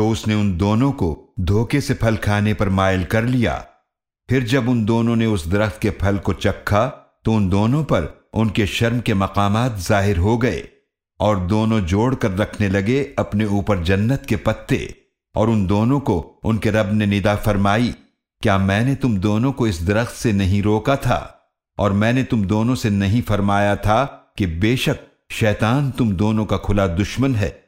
तो उसने उन दोनों को धोखे से फल खाने पर मायल कर लिया। फिर जब उन दोनों ने उस दरख्त के फल को चखा तो उन दोनों पर उनके शर्म के मकामात ज़ाहिर हो गए और दोनों जोड़कर रखने लगे अपने ऊपर जन्नत के पत्ते और उन दोनों को उनके रब ने निदा फरमाई, क्या मैंने तुम दोनों को इस दरख्त से नहीं रोका था? और मैंने तुम दोनों से नहीं फरमाया था कि बेशक शैतान तुम दोनों का खुला दुश्मन है